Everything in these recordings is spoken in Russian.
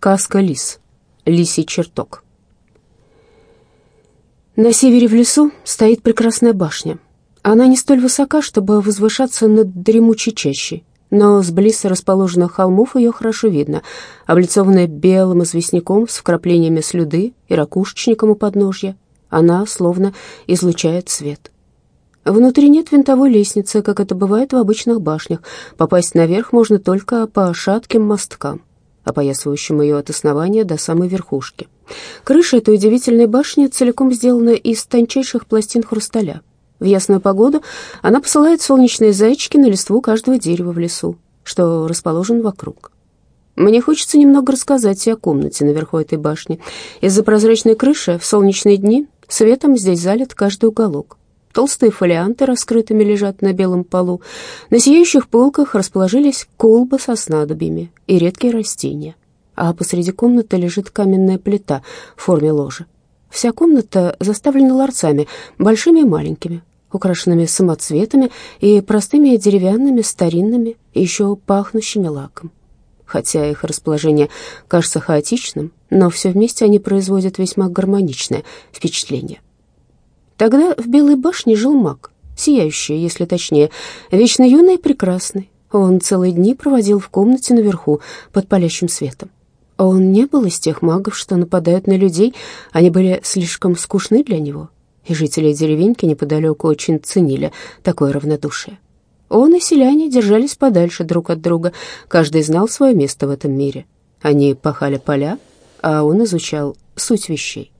Сказка лис. Лисий чертог. На севере в лесу стоит прекрасная башня. Она не столь высока, чтобы возвышаться над дремучей чащей, но с близко расположенных холмов ее хорошо видно, облицованная белым известняком с вкраплениями слюды и ракушечником у подножья. Она словно излучает свет. Внутри нет винтовой лестницы, как это бывает в обычных башнях. Попасть наверх можно только по шатким мосткам опоясывающим ее от основания до самой верхушки. Крыша этой удивительной башни целиком сделана из тончайших пластин хрусталя. В ясную погоду она посылает солнечные зайчики на листву каждого дерева в лесу, что расположен вокруг. Мне хочется немного рассказать и о комнате наверху этой башни. Из-за прозрачной крыши в солнечные дни светом здесь залит каждый уголок. Толстые фолианты раскрытыми лежат на белом полу. На сияющих полках расположились колбы со снадобьями и редкие растения. А посреди комнаты лежит каменная плита в форме ложа. Вся комната заставлена ларцами, большими и маленькими, украшенными самоцветами и простыми деревянными, старинными, еще пахнущими лаком. Хотя их расположение кажется хаотичным, но все вместе они производят весьма гармоничное впечатление. Тогда в Белой башне жил маг, сияющий, если точнее, вечно юный и прекрасный. Он целые дни проводил в комнате наверху под палящим светом. Он не был из тех магов, что нападают на людей, они были слишком скучны для него, и жители деревеньки неподалеку очень ценили такое равнодушие. Он и селяне держались подальше друг от друга, каждый знал свое место в этом мире. Они пахали поля, а он изучал суть вещей.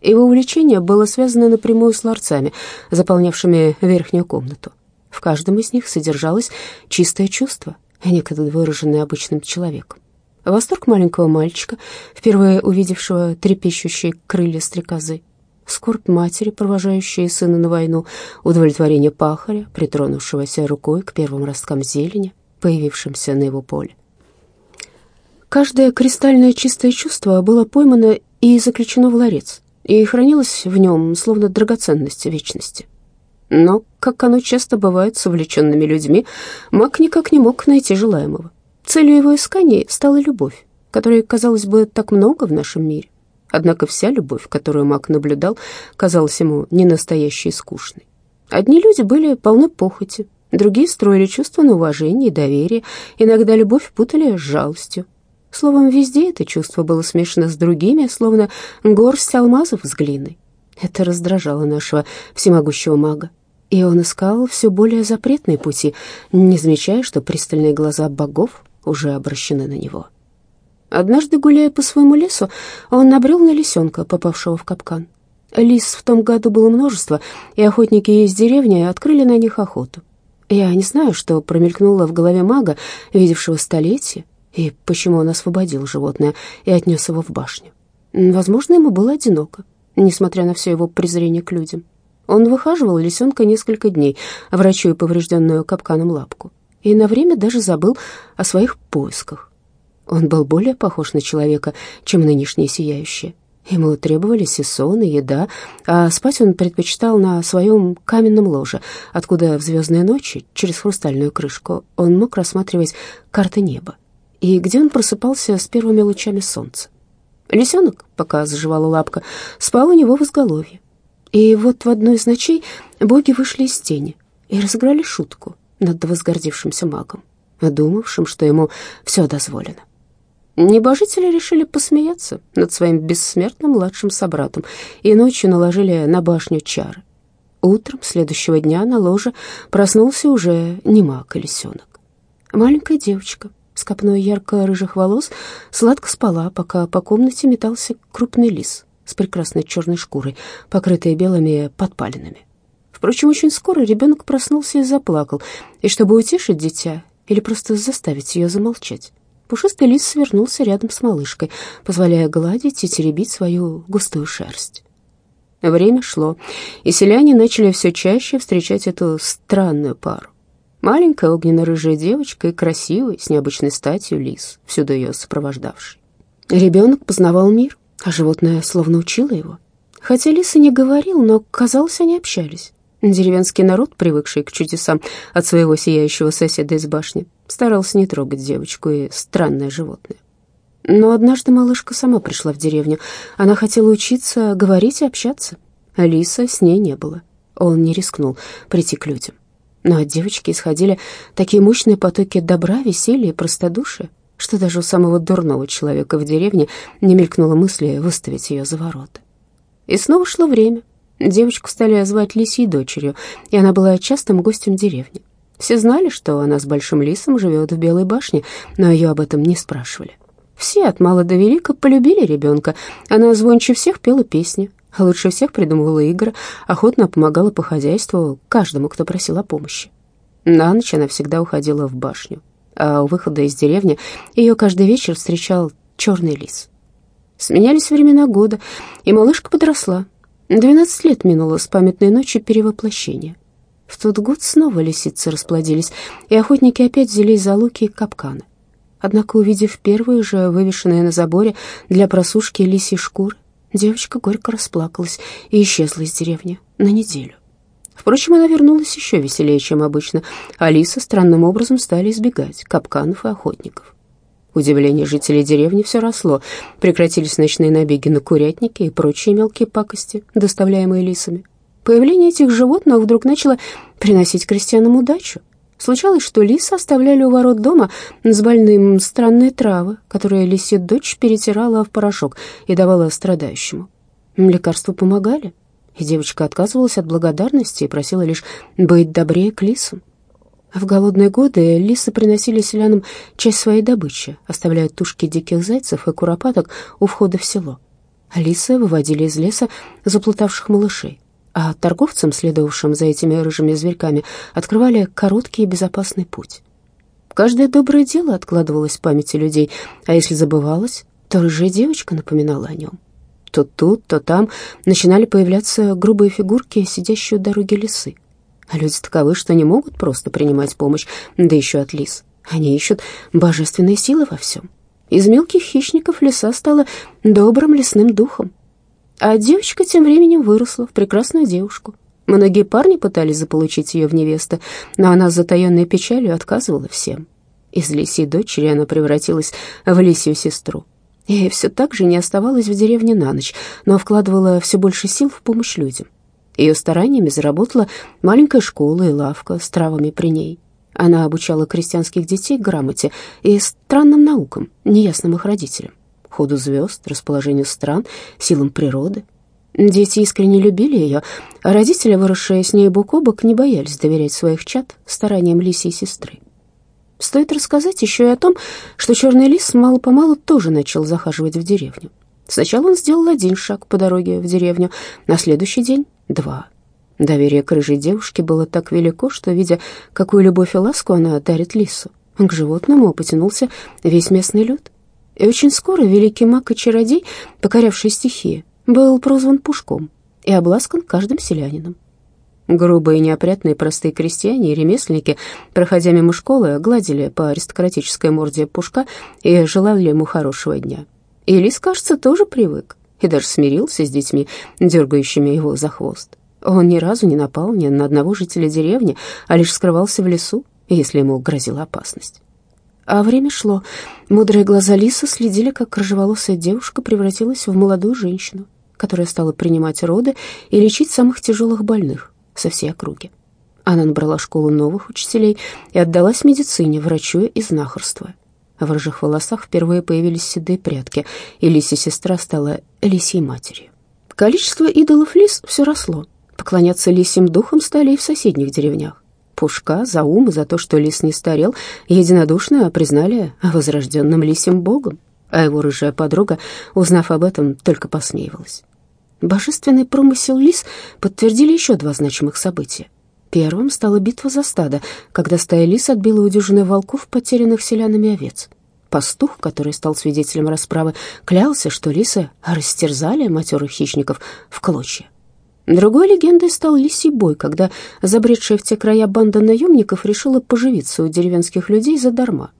Его увлечение было связано напрямую с ларцами, заполнявшими верхнюю комнату. В каждом из них содержалось чистое чувство, некогда выраженное обычным человеком. Восторг маленького мальчика, впервые увидевшего трепещущие крылья стрекозы, скорбь матери, провожающей сына на войну, удовлетворение пахаря, притронувшегося рукой к первым росткам зелени, появившимся на его поле. Каждое кристальное чистое чувство было поймано и заключено в ларец, и хранилась в нем словно драгоценность вечности. Но, как оно часто бывает с увлеченными людьми, маг никак не мог найти желаемого. Целью его исканий стала любовь, которой, казалось бы, так много в нашем мире. Однако вся любовь, которую маг наблюдал, казалась ему ненастоящей и скучной. Одни люди были полны похоти, другие строили чувства на уважение и доверие, иногда любовь путали с жалостью, Словом, везде это чувство было смешано с другими, словно горсть алмазов с глиной. Это раздражало нашего всемогущего мага, и он искал все более запретные пути, не замечая, что пристальные глаза богов уже обращены на него. Однажды, гуляя по своему лесу, он набрел на лисенка, попавшего в капкан. Лис в том году было множество, и охотники из деревни открыли на них охоту. Я не знаю, что промелькнуло в голове мага, видевшего столетия, и почему он освободил животное и отнес его в башню. Возможно, ему было одиноко, несмотря на все его презрение к людям. Он выхаживал лисенка несколько дней, врачуя поврежденную капканом лапку, и на время даже забыл о своих поисках. Он был более похож на человека, чем нынешние сияющие. Ему требовались и сон, и еда, а спать он предпочитал на своем каменном ложе, откуда в звездные ночи, через хрустальную крышку, он мог рассматривать карты неба и где он просыпался с первыми лучами солнца. Лисенок, пока заживала лапка, спал у него в изголовье. И вот в одну из ночей боги вышли из тени и разыграли шутку над возгордившимся магом, думавшим, что ему все дозволено. Небожители решили посмеяться над своим бессмертным младшим собратом и ночью наложили на башню чары. Утром следующего дня на ложе проснулся уже не маг, а лисенок. Маленькая девочка с копной ярко-рыжих волос, сладко спала, пока по комнате метался крупный лис с прекрасной черной шкурой, покрытой белыми подпалинами. Впрочем, очень скоро ребенок проснулся и заплакал, и чтобы утешить дитя или просто заставить ее замолчать, пушистый лис свернулся рядом с малышкой, позволяя гладить и теребить свою густую шерсть. Время шло, и селяне начали все чаще встречать эту странную пару. Маленькая огненно-рыжая девочка и красивый, с необычной статью лис, всюду ее сопровождавший. Ребенок познавал мир, а животное словно учило его. Хотя лис и не говорил, но, казалось, они общались. Деревенский народ, привыкший к чудесам от своего сияющего соседа из башни, старался не трогать девочку и странное животное. Но однажды малышка сама пришла в деревню. Она хотела учиться говорить и общаться. Алиса с ней не было. Он не рискнул прийти к людям. Но от девочки исходили такие мощные потоки добра, веселья и простодушия, что даже у самого дурного человека в деревне не мелькнуло мысли выставить ее за ворота. И снова шло время. Девочку стали звать Лисьей дочерью, и она была частым гостем деревни. Все знали, что она с Большим Лисом живет в Белой башне, но ее об этом не спрашивали. Все от мала до велика полюбили ребенка. Она звонче всех пела песни, лучше всех придумывала игры, охотно помогала по хозяйству каждому, кто просил о помощи. На ночь она всегда уходила в башню, а у выхода из деревни ее каждый вечер встречал черный лис. Сменялись времена года, и малышка подросла. Двенадцать лет минуло с памятной ночи перевоплощения. В тот год снова лисицы расплодились, и охотники опять взялись за луки и капканы. Однако, увидев первые же вывешенные на заборе для просушки лисьи шкуры, девочка горько расплакалась и исчезла из деревни на неделю. Впрочем, она вернулась еще веселее, чем обычно. Алиса странным образом стали избегать капканов и охотников. Удивление жителей деревни все росло. Прекратились ночные набеги на курятники и прочие мелкие пакости, доставляемые лисами. Появление этих животных вдруг начало приносить крестьянам удачу. Случалось, что лисы оставляли у ворот дома с больным странные травы, которые лисья дочь перетирала в порошок и давала страдающему. Лекарства помогали, и девочка отказывалась от благодарности и просила лишь быть добрее к лисам. В голодные годы лисы приносили селянам часть своей добычи, оставляя тушки диких зайцев и куропаток у входа в село. Лисы выводили из леса заплутавших малышей, а торговцам, следовавшим за этими рыжими зверьками, открывали короткий и безопасный путь. Каждое доброе дело откладывалось в памяти людей, а если забывалось, то рыжая девочка напоминала о нем. То тут, то там начинали появляться грубые фигурки, сидящие у дороги лисы. А люди таковы, что не могут просто принимать помощь, да еще от лис. Они ищут божественные силы во всем. Из мелких хищников лиса стала добрым лесным духом. А девочка тем временем выросла в прекрасную девушку. Многие парни пытались заполучить ее в невесты, но она с затаенной печалью отказывала всем. Из лисьей дочери она превратилась в лисью сестру. И все так же не оставалась в деревне на ночь, но вкладывала все больше сил в помощь людям. Ее стараниями заработала маленькая школа и лавка с травами при ней. Она обучала крестьянских детей грамоте и странным наукам, неясным их родителям, ходу звезд, расположению стран, силам природы. Дети искренне любили ее, а родители, выросшие с ней бок о бок, не боялись доверять своих чад стараниям лисьей сестры. Стоит рассказать еще и о том, что черный лис мало-помалу тоже начал захаживать в деревню. Сначала он сделал один шаг по дороге в деревню, на следующий день — два. Доверие к рыжей девушке было так велико, что, видя, какую любовь и ласку она дарит лису, к животному потянулся весь местный люд. И очень скоро великий маг и чародей, покорявший стихии, был прозван Пушком и обласкан каждым селянином. Грубые, неопрятные, простые крестьяне и ремесленники, проходя мимо школы, гладили по аристократической морде Пушка и желали ему хорошего дня. И лис, кажется, тоже привык и даже смирился с детьми, дергающими его за хвост. Он ни разу не напал ни на одного жителя деревни, а лишь скрывался в лесу, если ему грозила опасность. А время шло. Мудрые глаза лиса следили, как рыжеволосая девушка превратилась в молодую женщину, которая стала принимать роды и лечить самых тяжелых больных со всей округи. Она набрала школу новых учителей и отдалась медицине, врачуя и знахарствуя. В рыжих волосах впервые появились седые прядки, и лисья сестра стала лисьей матерью. Количество идолов лис все росло. Поклоняться лисьим духам стали и в соседних деревнях. Пушка за ум и за то, что лис не старел, единодушно признали возрожденным лисьим богом, а его рыжая подруга, узнав об этом, только посмеивалась. Божественный промысел лис подтвердили еще два значимых события. Первым стала битва за стадо, когда стая лис отбила у дюжины волков, потерянных селянами овец. Пастух, который стал свидетелем расправы, клялся, что лисы растерзали матерых хищников в клочья. Другой легендой стал лисий бой, когда забредшая в те края банда наемников решила поживиться у деревенских людей задарма.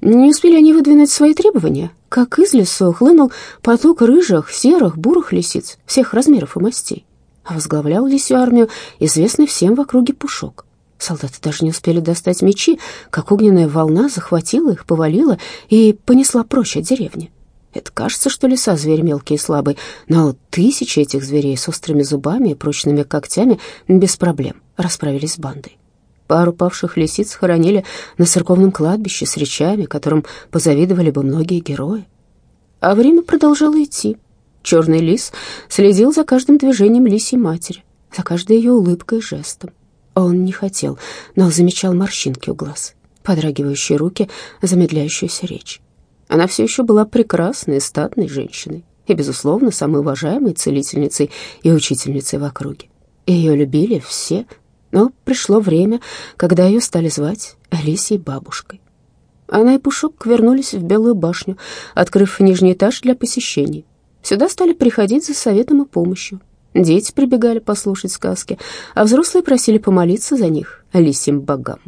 Не успели они выдвинуть свои требования, как из лесу хлынул поток рыжих, серых, бурых лисиц всех размеров и мастей а возглавлял лисью армию известный всем в округе Пушок. Солдаты даже не успели достать мечи, как огненная волна захватила их, повалила и понесла прочь от деревни. Это кажется, что лиса зверь мелкий и слабый, но тысячи этих зверей с острыми зубами и прочными когтями без проблем расправились с бандой. Пару павших лисиц хоронили на церковном кладбище с речами, которым позавидовали бы многие герои. А время продолжало идти. Черный лис следил за каждым движением лисьей матери, за каждой ее улыбкой и жестом. Он не хотел, но замечал морщинки у глаз, подрагивающие руки, замедляющуюся речь. Она все еще была прекрасной и статной женщиной и, безусловно, самой уважаемой целительницей и учительницей в округе. Ее любили все, но пришло время, когда ее стали звать Алисией бабушкой. Она и Пушок вернулись в Белую башню, открыв нижний этаж для посещений. Сюда стали приходить за советом и помощью. Дети прибегали послушать сказки, а взрослые просили помолиться за них лисьим богам.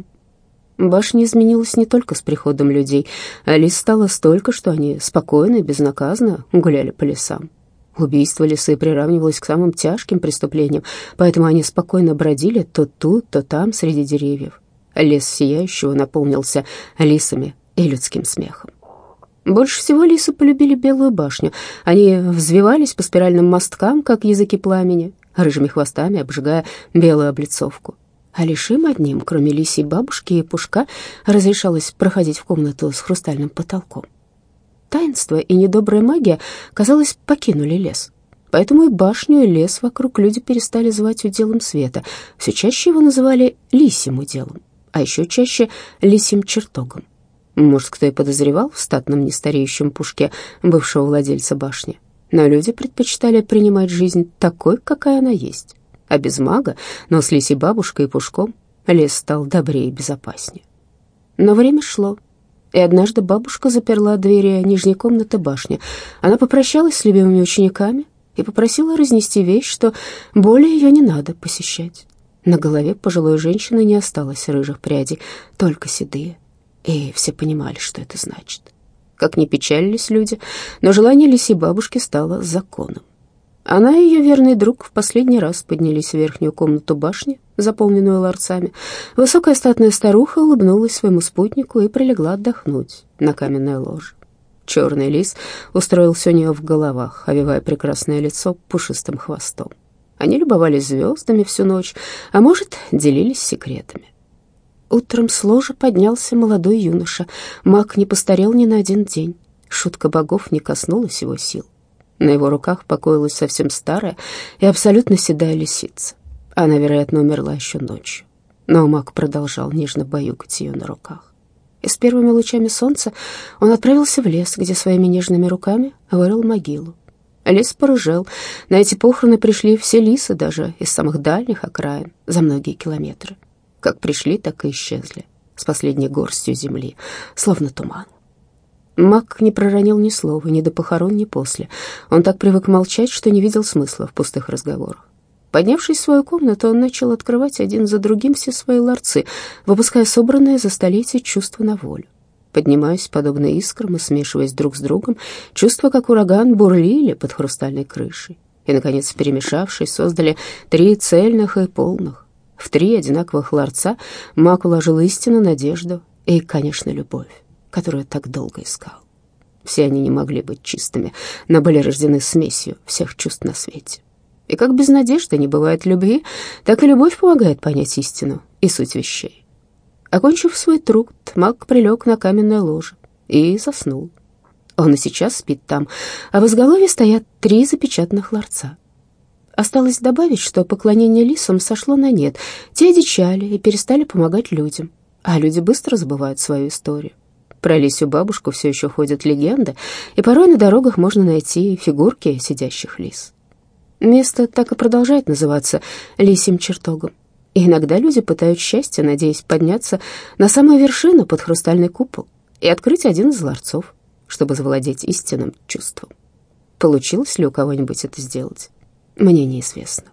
Башня изменилась не только с приходом людей, лис стало столько, что они спокойно и безнаказанно гуляли по лесам. Убийство лисы приравнивалось к самым тяжким преступлениям, поэтому они спокойно бродили то тут, то там, среди деревьев. Лес сияющего наполнился лисами и людским смехом. Больше всего лисы полюбили Белую башню. Они взвивались по спиральным мосткам, как языки пламени, рыжими хвостами обжигая белую облицовку а лишь им одним, кроме лисей бабушки и пушка, разрешалось проходить в комнату с хрустальным потолком. Таинство и недобрая магия, казалось, покинули лес. Поэтому и башню, и лес вокруг люди перестали звать уделом света. Все чаще его называли лисим уделом, а еще чаще лисим чертогом. Может, кто и подозревал в статном нестареющем пушке бывшего владельца башни. Но люди предпочитали принимать жизнь такой, какая она есть а без мага, но с лисей бабушкой и пушком, лес стал добрее и безопаснее. Но время шло, и однажды бабушка заперла двери нижней комнаты башни. Она попрощалась с любимыми учениками и попросила разнести вещь, что более ее не надо посещать. На голове пожилой женщины не осталось рыжих прядей, только седые, и все понимали, что это значит. Как ни печалились люди, но желание лисей бабушки стало законом. Она и ее верный друг в последний раз поднялись в верхнюю комнату башни, заполненную ларцами. Высокая статная старуха улыбнулась своему спутнику и прилегла отдохнуть на каменное ложе. Черный лис устроился у нее в головах, овивая прекрасное лицо пушистым хвостом. Они любовались звездами всю ночь, а может, делились секретами. Утром с ложа поднялся молодой юноша. Маг не постарел ни на один день. Шутка богов не коснулась его сил. На его руках покоилась совсем старая и абсолютно седая лисица. Она, вероятно, умерла еще ночью. Но маг продолжал нежно баюкать ее на руках. И с первыми лучами солнца он отправился в лес, где своими нежными руками вырыл могилу. Лес порыжел. На эти похороны пришли все лисы, даже из самых дальних окраин, за многие километры. Как пришли, так и исчезли, с последней горстью земли, словно туман. Мак не проронил ни слова, ни до похорон, ни после. Он так привык молчать, что не видел смысла в пустых разговорах. Поднявшись в свою комнату, он начал открывать один за другим все свои ларцы, выпуская собранные за столетие чувства на волю. Поднимаясь, подобно искрам и смешиваясь друг с другом, чувства, как ураган, бурлили под хрустальной крышей. И, наконец, перемешавшись, создали три цельных и полных. В три одинаковых ларца Мак уложил истину, надежду и, конечно, любовь которую так долго искал. Все они не могли быть чистыми, но были рождены смесью всех чувств на свете. И как без надежды не бывает любви, так и любовь помогает понять истину и суть вещей. Окончив свой труд, маг прилег на каменное ложе и заснул. Он и сейчас спит там, а в изголовье стоят три запечатанных ларца. Осталось добавить, что поклонение лисам сошло на нет. Те одичали и перестали помогать людям, а люди быстро забывают свою историю. Про Лисю бабушку все еще ходят легенды, и порой на дорогах можно найти фигурки сидящих лис. Место так и продолжает называться Лисим чертогом. И иногда люди пытают счастье, надеясь подняться на самую вершину под хрустальный купол и открыть один из ларцов, чтобы завладеть истинным чувством. Получилось ли у кого-нибудь это сделать, мне неизвестно.